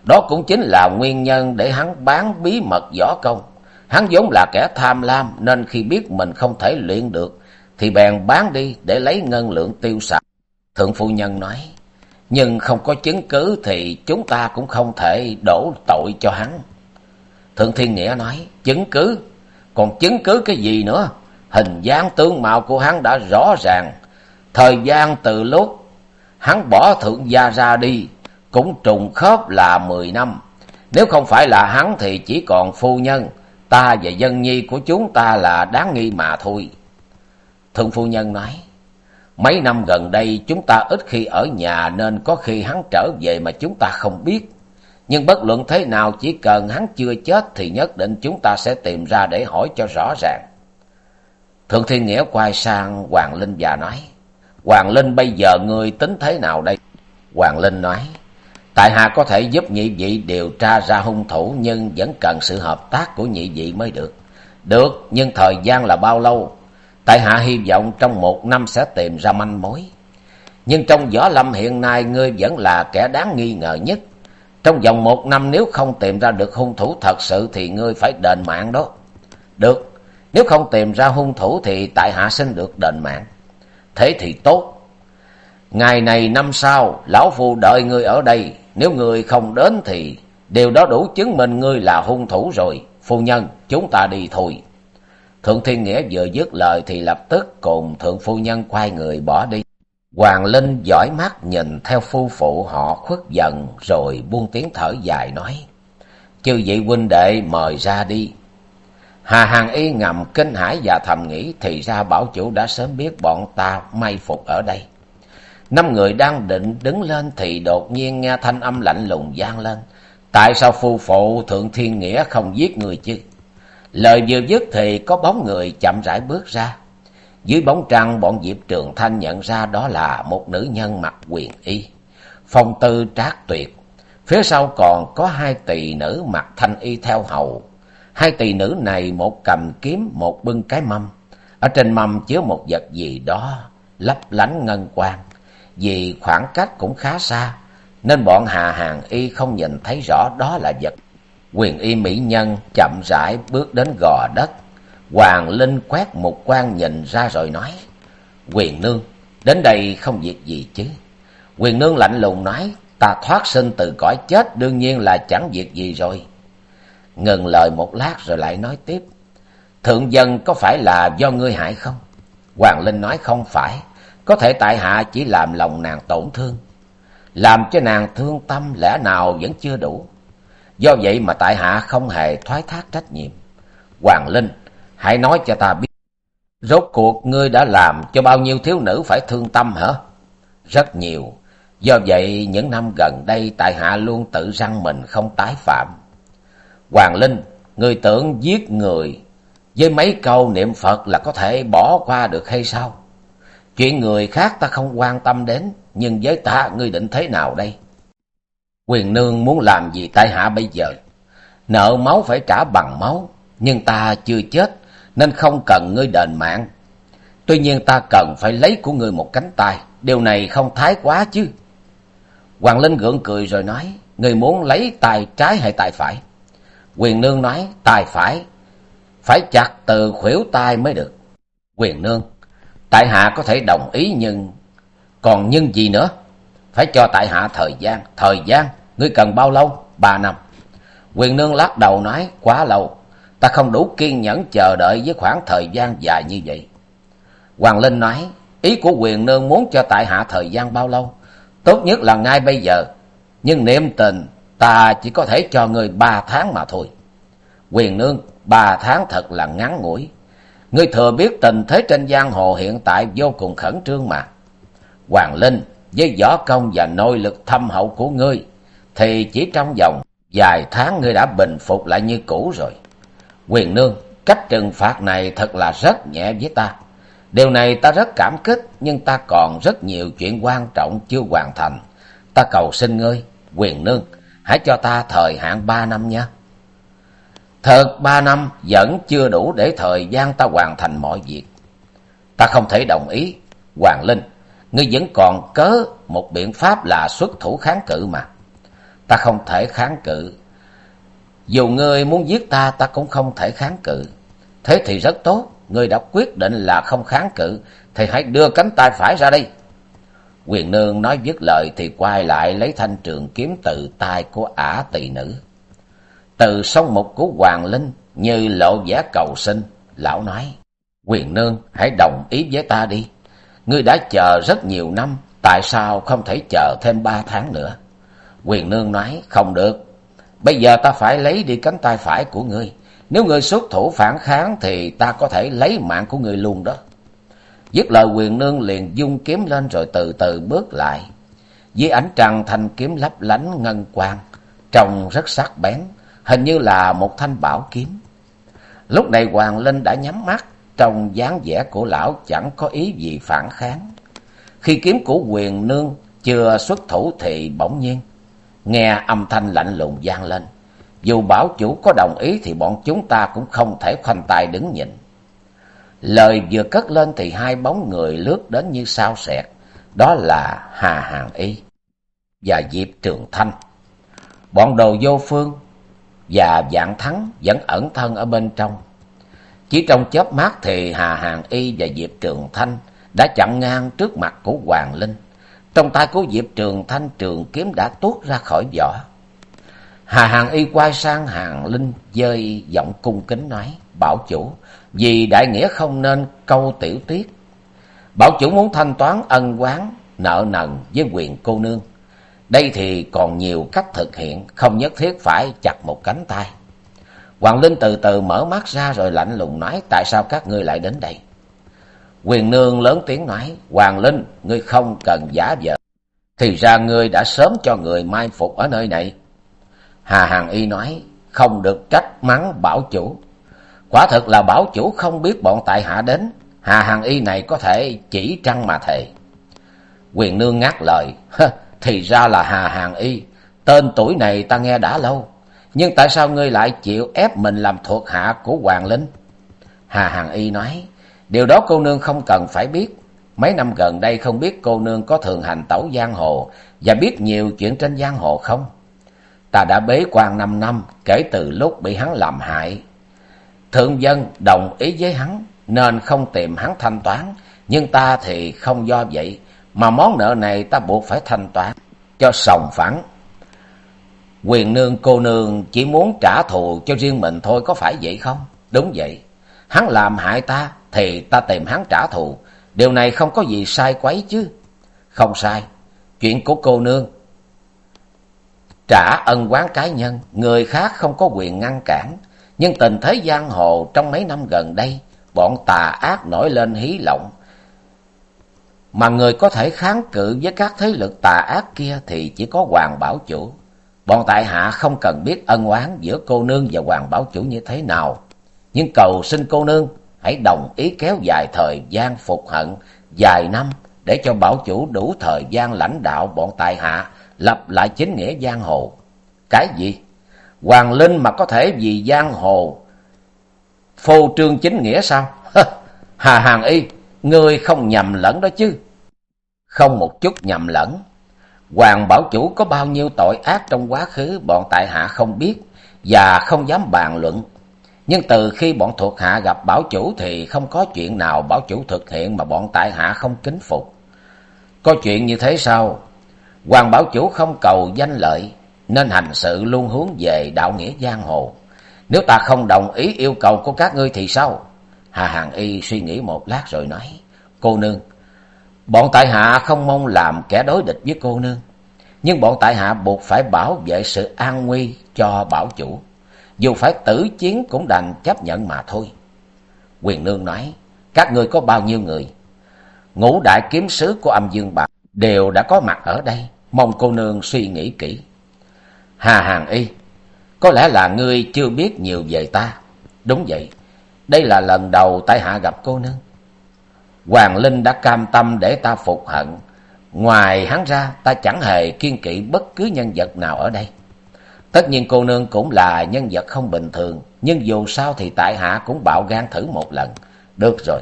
Đó cũng chính là nguyên nhân để hắn bán bí mật võ công. Hắn vốn là kẻ tham lam nên khi biết mình không thể luyện được thì bèn bán đi để lấy ngân lượng tiêu xài. Thượng phu nhân nói, nhưng không có chứng cứ thì chúng ta cũng không thể đổ tội cho hắn. Thượng Thiên Nghĩa nói, chứng cứ? Còn chứng cứ cái gì nữa? Hình dáng tướng mạo của hắn đã rõ ràng. Thời gian từ lúc hắn bỏ thượng gia ra đi cũng trùng khớp là mười năm. Nếu không phải là hắn thì chỉ còn phu nhân, ta và dân nhi của chúng ta là đáng nghi mà thôi. Thượng phu nhân nói, mấy năm gần đây chúng ta ít khi ở nhà nên có khi hắn trở về mà chúng ta không biết. Nhưng bất luận thế nào chỉ cần hắn chưa chết thì nhất định chúng ta sẽ tìm ra để hỏi cho rõ ràng. Thượng Thiên Nghĩa quay sang Hoàng Linh và nói, Hoàng Linh bây giờ ngươi tính thế nào đây? Hoàng Linh nói, Tại hạ có thể giúp nhị vị điều tra ra hung thủ nhưng vẫn cần sự hợp tác của nhị vị mới được. Được, nhưng thời gian là bao lâu? Tại hạ hy vọng trong một năm sẽ tìm ra manh mối. Nhưng trong võ lâm hiện nay ngươi vẫn là kẻ đáng nghi ngờ nhất. trong vòng một năm nếu không tìm ra được hung thủ thật sự thì ngươi phải đền mạng đó được nếu không tìm ra hung thủ thì tại hạ xin được đền mạng thế thì tốt ngày này năm sau, lão phu đợi ngươi ở đây. Nếu ngươi không đến thì điều đó đủ chứng minh ngươi là hung thủ rồi. Phu nhân, chúng ta đi thôi. Thượng thiên nghĩa vừa dứt lời thì lập tức cùng thượng phu nhân quay người bỏ đi. Hoàng linh dõi mắt nhìn theo phu phụ họ khuất dần rồi buông tiếng thở dài nói, chư vị huynh đệ mời ra đi. Hà hàn y ngầm kinh hãi và thầm nghĩ, thì ra bảo chủ đã sớm biết bọn ta may phục ở đây năm người đang định đứng lên thì đột nhiên nghe thanh âm lạnh lùng vang lên. Tại sao phu phụ thượng thiên nghĩa không giết người chứ? Lời vừa dứt thì có bóng người chậm rãi bước ra. Dưới bóng trăng, bọn diệp trường thanh nhận ra đó là một nữ nhân mặc quyền y, phong tư trác tuyệt. Phía sau còn có hai tỳ nữ mặc thanh y theo hầu. Hai tỳ nữ này một cầm kiếm, một bưng cái mâm. Ở trên mâm chứa một vật gì đó lấp lánh ngân quang vì khoảng cách cũng khá xa, nên bọn hà hàng y không nhìn thấy rõ đó là vật. Quyền y mỹ nhân chậm rãi bước đến gò đất. Hoàng linh quét một quan nhìn ra rồi nói, quyền nương, đến đây không việc gì chứ. Quyền nương lạnh lùng nói, ta thoát sinh từ cõi chết, đương nhiên là chẳng việc gì rồi. Ngừng lời một lát rồi lại nói tiếp, thượng dân có phải là do ngươi hại không? Hoàng linh nói, không phải có thể tại hạ chỉ làm lòng nàng tổn thương. Làm cho nàng thương tâm lẽ nào vẫn chưa đủ. Do vậy mà tại hạ không hề thoái thác trách nhiệm. Hoàng linh, hãy nói cho ta biết, rốt cuộc ngươi đã làm cho bao nhiêu thiếu nữ phải thương tâm hả? Rất nhiều. Do vậy những năm gần đây tại hạ luôn tự răng mình không tái phạm. Hoàng linh người tưởng giết người với mấy câu niệm phật là có thể bỏ qua được hay sao? Chuyện người khác ta không quan tâm đến, nhưng với ta, ngươi định thế nào đây? Quyền nương muốn làm gì tại hạ bây giờ? Nợ máu phải trả bằng máu, nhưng ta chưa chết, nên không cần ngươi đền mạng. Tuy nhiên ta cần phải lấy của ngươi một cánh tay, điều này không thái quá chứ. Hoàng linh gượng cười rồi nói, ngươi muốn lấy tay trái hay tay phải? Quyền nương nói, tay phải phải chặt từ khuỷu tay mới được. Quyền nương tại hạ có thể đồng ý nhưng còn nhưng gì nữa? Phải cho tại hạ thời gian. Thời gian, ngươi cần bao lâu? Ba năm. Quyền nương lắc đầu nói, quá lâu. Ta không đủ kiên nhẫn chờ đợi với khoảng thời gian dài như vậy. Hoàng linh nói, ý của quyền nương muốn cho tại hạ thời gian bao lâu? Tốt nhất là ngay bây giờ. Nhưng niệm tình, ta chỉ có thể cho ngươi ba tháng mà thôi. Quyền nương, ba tháng thật là ngắn ngủi ngươi thừa biết tình thế trên giang hồ hiện tại vô cùng khẩn trương mà. Hoàng linh, với võ công và nội lực thâm hậu của ngươi, thì chỉ trong vòng vài tháng ngươi đã bình phục lại như cũ rồi. Quyền nương, cách trừng phạt này thật là rất nhẹ với ta. Điều này ta rất cảm kích, nhưng ta còn rất nhiều chuyện quan trọng chưa hoàn thành. Ta cầu xin ngươi, quyền nương, hãy cho ta thời hạn ba năm nha thật, ba năm vẫn chưa đủ để thời gian ta hoàn thành mọi việc. Ta không thể đồng ý. Hoàng linh, ngươi vẫn còn cớ một biện pháp là xuất thủ kháng cự mà. Ta không thể kháng cự. Dù ngươi muốn giết ta ta cũng không thể kháng cự. Thế thì rất tốt. Ngươi đã quyết định là không kháng cự, thì hãy đưa cánh tay phải ra đây. Quyền nương nói dứt lời thì quay lại lấy thanh trường kiếm từ tay của ả tỳ nữ từ sông mục của hoàng linh như lộ vẻ cầu xin, lão nói, quyền nương, hãy đồng ý với ta đi. Ngươi đã chờ rất nhiều năm, tại sao không thể chờ thêm ba tháng nữa? Quyền nương nói, không được. Bây giờ ta phải lấy đi cánh tay phải của ngươi. Nếu ngươi xuất thủ phản kháng thì ta có thể lấy mạng của ngươi luôn đó. Dứt lời, quyền nương liền dung kiếm lên rồi từ từ bước lại. Dưới ánh trăng thanh kiếm lấp lánh ngân quang, trông rất sắc bén hình như là một thanh bảo kiếm. Lúc này hoàng linh đã nhắm mắt, trong dáng vẻ của lão chẳng có ý gì phản kháng. Khi kiếm của quyền nương chưa xuất thủ thì bỗng nhiên, nghe âm thanh lạnh lùng vang lên. Dù bảo chủ có đồng ý thì bọn chúng ta cũng không thể khoanh tay đứng nhìn. Lời vừa cất lên thì hai bóng người lướt đến như sao sẹt, đó là hà hàn y và diệp trường thanh. Bọn đồ vô phương và dạng thắng vẫn ẩn thân ở bên trong. Chỉ trong chớp mắt thì hà hàng y và diệp trường thanh đã chặn ngang trước mặt của hoàng linh. Trong tay của diệp trường thanh, trường kiếm đã tuốt ra khỏi vỏ. Hà hàng y quay sang hàng linh dơi giọng cung kính nói, bảo chủ, vì đại nghĩa không nên câu tiểu tiết. Bảo chủ muốn thanh toán ân oán nợ nần với quyền cô nương đây thì còn nhiều cách thực hiện, không nhất thiết phải chặt một cánh tay. Hoàng linh từ từ mở mắt ra rồi lạnh lùng nói, tại sao các ngươi lại đến đây? Quyền nương lớn tiếng nói, hoàng linh, ngươi không cần giả vờ. Thì ra ngươi đã sớm cho người mai phục ở nơi này. Hà hàng y nói, không được trách mắng bảo chủ. Quả thật là bảo chủ không biết bọn tại hạ đến. Hà hàng y này có thể chỉ trăng mà thề. Quyền nương ngắt lời <laughs> thì ra là hà hàn y. Tên tuổi này ta nghe đã lâu. Nhưng tại sao ngươi lại chịu ép mình làm thuộc hạ của hoàng linh? Hà hàn y nói, điều đó cô nương không cần phải biết. Mấy năm gần đây không biết cô nương có thường hành tẩu giang hồ và biết nhiều chuyện trên giang hồ không? Ta đã bế quan năm năm kể từ lúc bị hắn làm hại. Thượng dân đồng ý với hắn, nên không tìm hắn thanh toán, nhưng ta thì không do vậy mà món nợ này ta buộc phải thanh toán cho sòng phẳng. Quyền nương, cô nương chỉ muốn trả thù cho riêng mình thôi, có phải vậy không? Đúng vậy. Hắn làm hại ta thì ta tìm hắn trả thù. Điều này không có gì sai quấy chứ. Không sai. Chuyện của cô nương. Trả ân oán cá nhân, người khác không có quyền ngăn cản. Nhưng tình thế giang hồ trong mấy năm gần đây, bọn tà ác nổi lên hí lộng mà người có thể kháng cự với các thế lực tà ác kia thì chỉ có hoàng bảo chủ. Bọn tại hạ không cần biết ân oán giữa cô nương và hoàng bảo chủ như thế nào. Nhưng cầu xin cô nương, hãy đồng ý kéo dài thời gian phục hận vài năm để cho bảo chủ đủ thời gian lãnh đạo bọn tại hạ, lập lại chính nghĩa giang hồ. Cái gì? Hoàng linh mà có thể vì giang hồ phô trương chính nghĩa sao? <laughs> Hà hàng y ngươi không nhầm lẫn đó chứ? Không một chút nhầm lẫn. Hoàng bảo chủ có bao nhiêu tội ác trong quá khứ, bọn tại hạ không biết và không dám bàn luận. Nhưng từ khi bọn thuộc hạ gặp bảo chủ thì không có chuyện nào bảo chủ thực hiện mà bọn tại hạ không kính phục. Có chuyện như thế sao? Hoàng bảo chủ không cầu danh lợi, nên hành sự luôn hướng về đạo nghĩa giang hồ. Nếu ta không đồng ý yêu cầu của các ngươi thì sao? Hà Hàng y suy nghĩ một lát rồi nói, cô nương, bọn tại hạ không mong làm kẻ đối địch với cô nương, nhưng bọn tại hạ buộc phải bảo vệ sự an nguy cho bảo chủ. Dù phải tử chiến cũng đành chấp nhận mà thôi. Quyền nương nói, các ngươi có bao nhiêu người? Ngũ đại kiếm sứ của âm dương bạc đều đã có mặt ở đây, mong cô nương suy nghĩ kỹ. Hà hàng y, có lẽ là ngươi chưa biết nhiều về ta. Đúng vậy đây là lần đầu tại hạ gặp cô nương. Hoàng linh đã cam tâm để ta phục hận. Ngoài hắn ra, ta chẳng hề kiên kỵ bất cứ nhân vật nào ở đây. Tất nhiên cô nương cũng là nhân vật không bình thường, nhưng dù sao thì tại hạ cũng bạo gan thử một lần. Được rồi.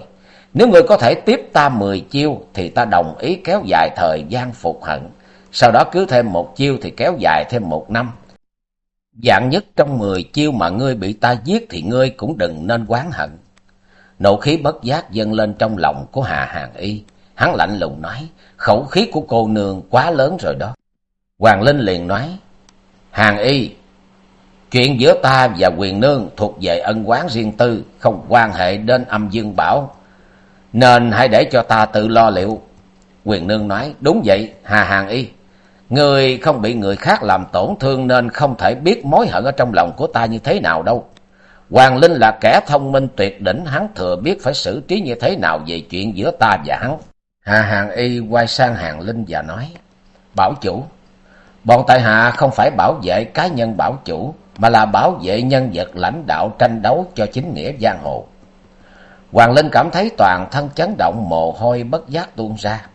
Nếu ngươi có thể tiếp ta mười chiêu, thì ta đồng ý kéo dài thời gian phục hận. Sau đó cứ thêm một chiêu thì kéo dài thêm một năm dạng nhất trong mười chiêu mà ngươi bị ta giết thì ngươi cũng đừng nên oán hận. Nộ khí bất giác dâng lên trong lòng của hà hàn y. Hắn lạnh lùng nói, khẩu khí của cô nương quá lớn rồi đó. Hoàng linh liền nói hàn y, chuyện giữa ta và quyền nương thuộc về ân quán riêng tư, không quan hệ đến âm dương bảo. Nên hãy để cho ta tự lo liệu. Quyền nương nói, đúng vậy, hà hàn y người không bị người khác làm tổn thương nên không thể biết mối hận ở trong lòng của ta như thế nào đâu. Hoàng linh là kẻ thông minh tuyệt đỉnh, hắn thừa biết phải xử trí như thế nào về chuyện giữa ta và hắn. Hà hàn y quay sang hàng linh và nói, bảo chủ, bọn tại hạ không phải bảo vệ cá nhân bảo chủ, mà là bảo vệ nhân vật lãnh đạo tranh đấu cho chính nghĩa giang hồ. Hoàng linh cảm thấy toàn thân chấn động, mồ hôi bất giác tuôn ra.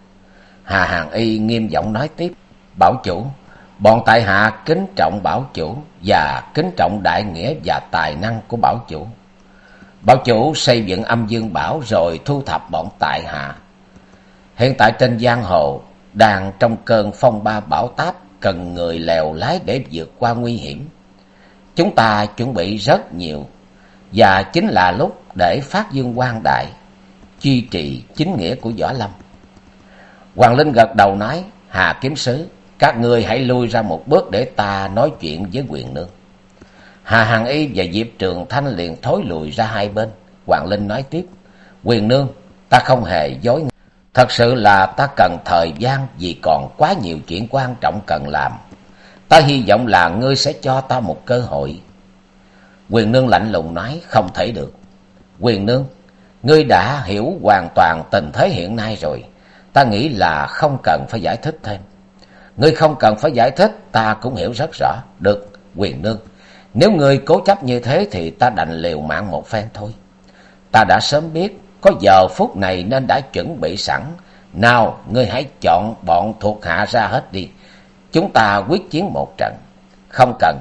Hà hàn y nghiêm giọng nói tiếp bảo chủ bọn tại hạ kính trọng bảo chủ và kính trọng đại nghĩa và tài năng của bảo chủ bảo chủ xây dựng âm dương bảo rồi thu thập bọn tại hạ hiện tại trên giang hồ đang trong cơn phong ba bão táp cần người lèo lái để vượt qua nguy hiểm. Chúng ta chuẩn bị rất nhiều, và chính là lúc để phát dương quang đại, duy trì chính nghĩa của Võ Lâm. Hoàng Linh gật đầu nói, Hà Kiếm Sứ, các ngươi hãy lui ra một bước để ta nói chuyện với quyền nương. Hà Hằng Y và Diệp Trường Thanh liền thối lùi ra hai bên. Hoàng Linh nói tiếp, quyền nương, ta không hề dối. Thật sự là ta cần thời gian vì còn quá nhiều chuyện quan trọng cần làm. Ta hy vọng là ngươi sẽ cho ta một cơ hội. Quyền nương lạnh lùng nói, không thể được. Quyền nương, ngươi đã hiểu hoàn toàn tình thế hiện nay rồi. Ta nghĩ là không cần phải giải thích thêm. Ngươi không cần phải giải thích, ta cũng hiểu rất rõ. Được, quyền nương. Nếu ngươi cố chấp như thế thì ta đành liều mạng một phen thôi. Ta đã sớm biết, có giờ phút này nên đã chuẩn bị sẵn. Nào, ngươi hãy chọn bọn thuộc hạ ra hết đi. Chúng ta quyết chiến một trận. Không cần,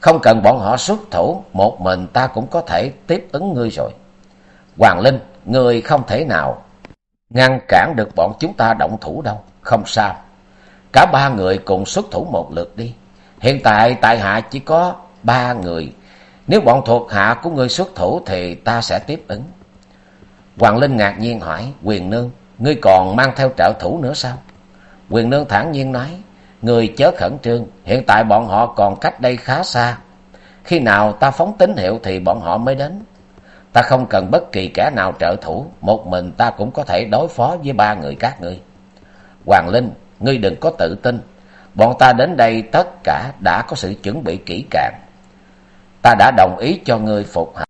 không cần bọn họ xuất thủ, một mình ta cũng có thể tiếp ứng ngươi rồi. Hoàng Linh, ngươi không thể nào ngăn cản được bọn chúng ta động thủ đâu. Không sao. Cả ba người cùng xuất thủ một lượt đi. Hiện tại tại hạ chỉ có ba người. Nếu bọn thuộc hạ của ngươi xuất thủ thì ta sẽ tiếp ứng. Hoàng Linh ngạc nhiên hỏi, Quyền Nương, ngươi còn mang theo trợ thủ nữa sao? Quyền Nương thản nhiên nói, người chớ khẩn trương, hiện tại bọn họ còn cách đây khá xa. Khi nào ta phóng tín hiệu thì bọn họ mới đến. Ta không cần bất kỳ kẻ nào trợ thủ, một mình ta cũng có thể đối phó với ba người các ngươi. Hoàng Linh, ngươi đừng có tự tin, bọn ta đến đây tất cả đã có sự chuẩn bị kỹ càng. Ta đã đồng ý cho ngươi phục hạ.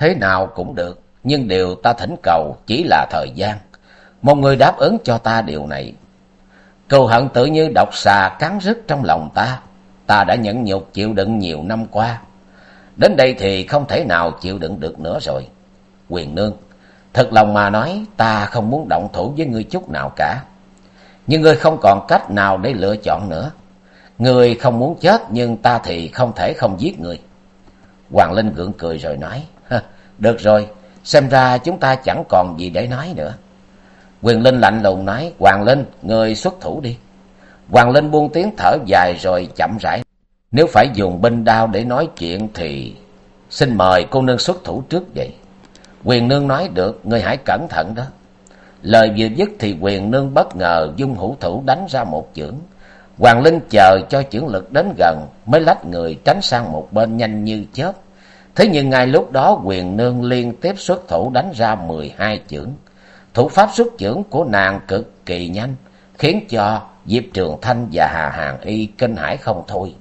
Thế nào cũng được, nhưng điều ta thỉnh cầu chỉ là thời gian. Một người đáp ứng cho ta điều này. Cầu hận tự như độc xà cắn rứt trong lòng ta. Ta đã nhẫn nhục chịu đựng nhiều năm qua. Đến đây thì không thể nào chịu đựng được nữa rồi. Quyền nương, thật lòng mà nói ta không muốn động thủ với ngươi chút nào cả. Nhưng ngươi không còn cách nào để lựa chọn nữa. Ngươi không muốn chết nhưng ta thì không thể không giết ngươi. Hoàng Linh gượng cười rồi nói, được rồi, xem ra chúng ta chẳng còn gì để nói nữa. Quyền Linh lạnh lùng nói, Hoàng Linh, người xuất thủ đi. Hoàng Linh buông tiếng thở dài rồi chậm rãi. Nếu phải dùng binh đao để nói chuyện thì xin mời cô nương xuất thủ trước vậy. Quyền nương nói được, người hãy cẩn thận đó. Lời vừa dứt thì quyền nương bất ngờ dung hữu thủ đánh ra một chưởng. Hoàng Linh chờ cho chưởng lực đến gần mới lách người tránh sang một bên nhanh như chớp. Thế nhưng ngay lúc đó quyền nương liên tiếp xuất thủ đánh ra mười hai chưởng. Thủ pháp xuất chưởng của nàng cực kỳ nhanh, khiến cho Diệp Trường Thanh và Hà Hàng Y kinh hãi không thôi.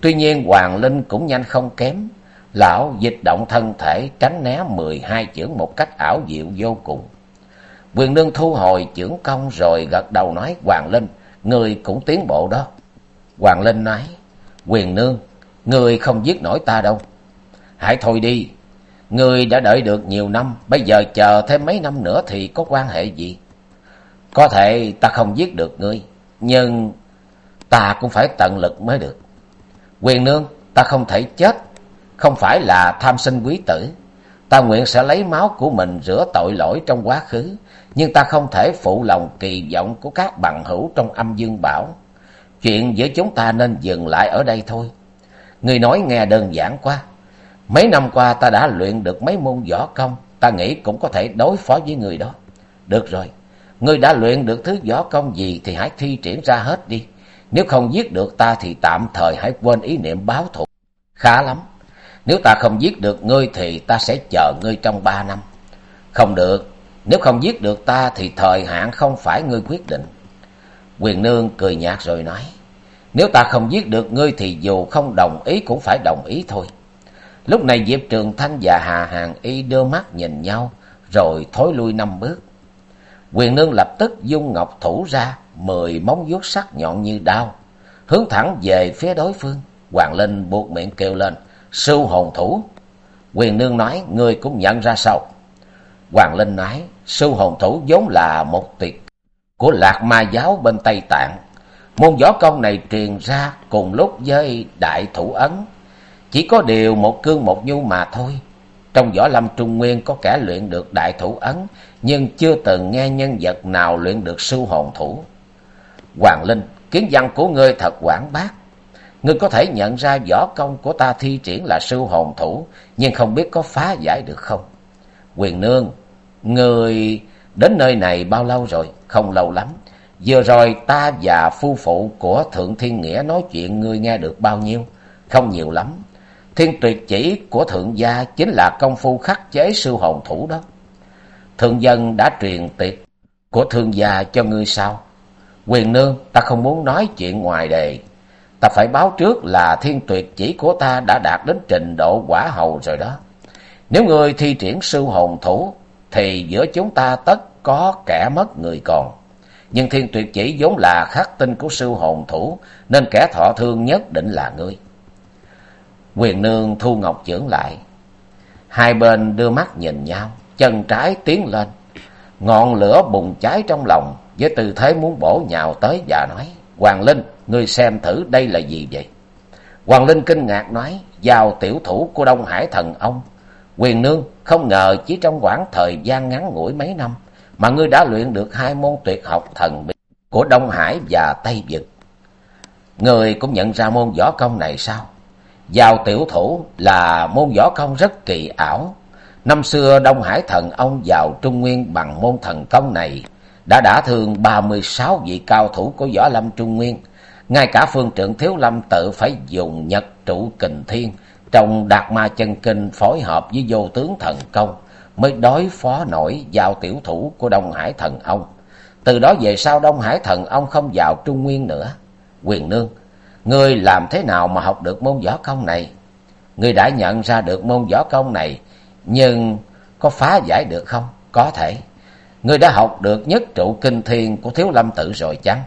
Tuy nhiên Hoàng Linh cũng nhanh không kém. Lão dịch động thân thể tránh né mười hai chưởng một cách ảo diệu vô cùng. Quyền nương thu hồi chưởng công rồi gật đầu nói Hoàng Linh, người cũng tiến bộ đó. Hoàng Linh nói, Quyền nương, người không giết nổi ta đâu. Hãy thôi đi, người đã đợi được nhiều năm, bây giờ chờ thêm mấy năm nữa thì có quan hệ gì? Có thể ta không giết được ngươi, nhưng ta cũng phải tận lực mới được. Quyền nương, ta không thể chết, không phải là tham sinh quý tử. Ta nguyện sẽ lấy máu của mình rửa tội lỗi trong quá khứ, nhưng ta không thể phụ lòng kỳ vọng của các bằng hữu trong âm dương bảo. Chuyện giữa chúng ta nên dừng lại ở đây thôi. Người nói nghe đơn giản quá. Mấy năm qua ta đã luyện được mấy môn võ công, ta nghĩ cũng có thể đối phó với người đó. Được rồi, ngươi đã luyện được thứ võ công gì thì hãy thi triển ra hết đi. Nếu không giết được ta thì tạm thời hãy quên ý niệm báo thù. Khá lắm. Nếu ta không giết được ngươi thì ta sẽ chờ ngươi trong ba năm. Không được. Nếu không giết được ta thì thời hạn không phải ngươi quyết định. Quyền nương cười nhạt rồi nói. Nếu ta không giết được ngươi thì dù không đồng ý cũng phải đồng ý thôi. Lúc này Diệp Trường Thanh và Hà Hàng Y đưa mắt nhìn nhau, rồi thối lui năm bước. Quyền nương lập tức dung ngọc thủ ra, mười móng vuốt sắc nhọn như đao, hướng thẳng về phía đối phương. Hoàng Linh buộc miệng kêu lên, sưu hồn thủ. Quyền nương nói, ngươi cũng nhận ra sao? Hoàng Linh nói, sưu hồn thủ vốn là một tuyệt của lạc ma giáo bên Tây Tạng. Môn võ công này truyền ra cùng lúc với đại thủ ấn. Chỉ có điều một cương một nhu mà thôi. Trong võ lâm trung nguyên có kẻ luyện được đại thủ ấn, nhưng chưa từng nghe nhân vật nào luyện được sưu hồn thủ. Hoàng Linh kiến văn của ngươi thật quảng bác ngươi có thể nhận ra võ công của ta thi triển là sư hồn thủ, nhưng không biết có phá giải được không? Quyền nương, người đến nơi này bao lâu rồi? Không lâu lắm. Vừa rồi ta và phu phụ của thượng thiên nghĩa nói chuyện, ngươi nghe được bao nhiêu? Không nhiều lắm. Thiên tuyệt chỉ của thượng gia chính là công phu khắc chế sư hồn thủ đó. Thượng dân đã truyền tiệc của thương gia cho ngươi sao? Quyền nương, ta không muốn nói chuyện ngoài đề ta phải báo trước là thiên tuyệt chỉ của ta đã đạt đến trình độ quả hầu rồi đó. Nếu ngươi thi triển sư hồn thủ, thì giữa chúng ta tất có kẻ mất người còn. Nhưng thiên tuyệt chỉ vốn là khắc tinh của sư hồn thủ, nên kẻ thọ thương nhất định là ngươi. Quyền nương thu ngọc chưởng lại. Hai bên đưa mắt nhìn nhau, chân trái tiến lên. Ngọn lửa bùng cháy trong lòng, với tư thế muốn bổ nhào tới và nói, hoàng linh ngươi xem thử đây là gì vậy? Hoàng linh kinh ngạc nói vào tiểu thủ của đông hải thần ông, quyền nương không ngờ chỉ trong khoảng thời gian ngắn ngủi mấy năm mà ngươi đã luyện được hai môn tuyệt học thần bí của đông hải và tây vực. Người cũng nhận ra môn võ công này sao? Vào tiểu thủ là môn võ công rất kỳ ảo. Năm xưa đông hải thần ông vào trung nguyên bằng môn thần công này đã đả thương ba mươi sáu vị cao thủ của võ lâm trung nguyên ngay cả phương trưởng thiếu lâm tự phải dùng nhật trụ kình thiên, trong đạt ma chân kinh phối hợp với vô tướng thần công, mới đối phó nổi vào tiểu thủ của đông hải thần ông. Từ đó về sau đông hải thần ông không vào trung nguyên nữa. Quyền nương, ngươi làm thế nào mà học được môn võ công này? Ngươi đã nhận ra được môn võ công này, nhưng có phá giải được không? Có thể. Ngươi đã học được nhất trụ kinh thiên của thiếu lâm tự rồi chăng?